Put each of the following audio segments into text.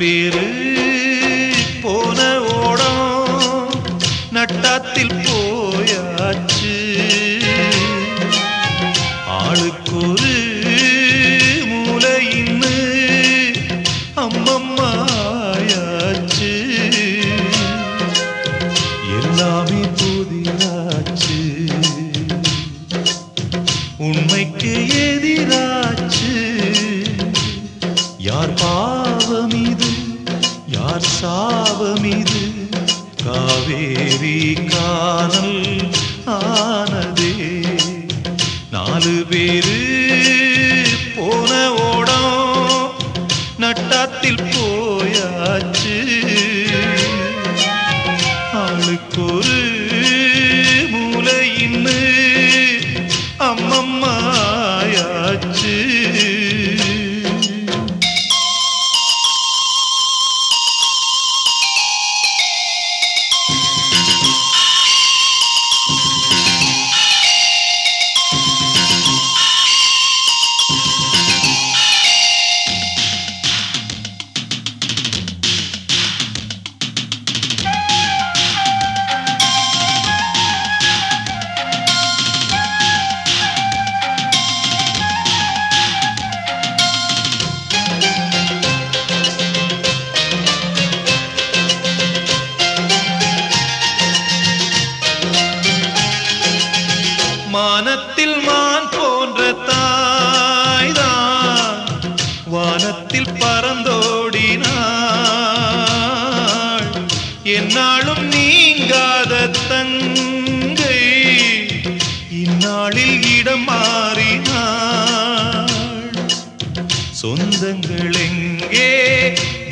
பேரு போன ஓடம் நட்டாத்தில் போயாச்சு. ஆளுக்கொரு மூலையின்னு அம்மம்மாயாச்சு. எல்லாமே புதிராச்சு உண்மைக்கு எதிராச்சு. யார் பாவம் இது? யார் சாபம் இது காவேரி காணல் ஆனதே. நாலு பேரு போன ஓடம் நட்டாத்தில் போயாச்சு. ஆளுக்கொரு மூலையின்னு அம்மம்மாயாச்சு.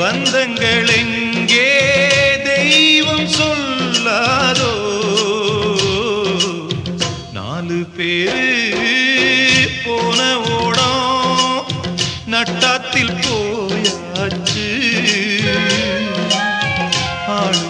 பந்தங்கள் எங்கே தெய்வம் சொல்லாதோ? நாலு பேரு போன ஓடம் நட்டாத்தில் போயாச்சு. ஆளு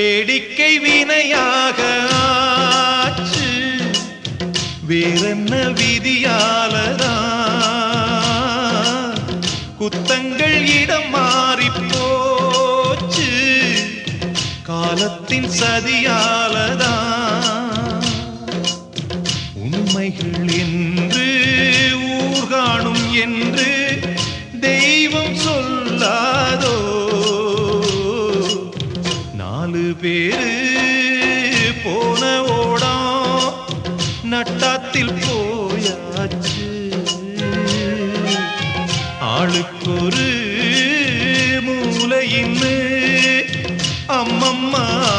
வேடிக்கை வினையாக ஆச்சு. வேறென்ன விதியாலதா குத்தங்கள் இடம் மாறி போச்சு காலத்தின் சதியாலதா உண்மைகள் என்று ஊர்காணும் என்று தெய்வம் பேரு போன ஓடம் நட்டாத்தில் போயாச்சு. ஆளுக்கொரு மூலையின்னு அம்மம்மாயாச்சு.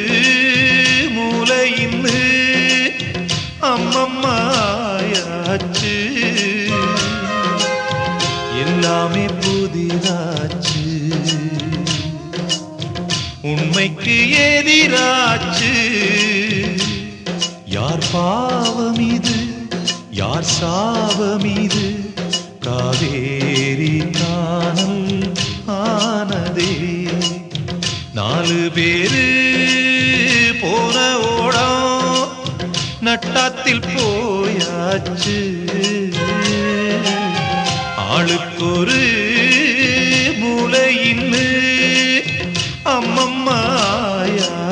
உண்மைக்கு எதிராச்சு யார் பாவம் இது யார் சாவம் இது காவேரி காணல் ஆனதே. நாலு பேரு போன ஓடம் நட்டாத்தில் போயாச்சு. ஆளுக்கொரு மூளையில் അമ്മമ്മയാച്ചു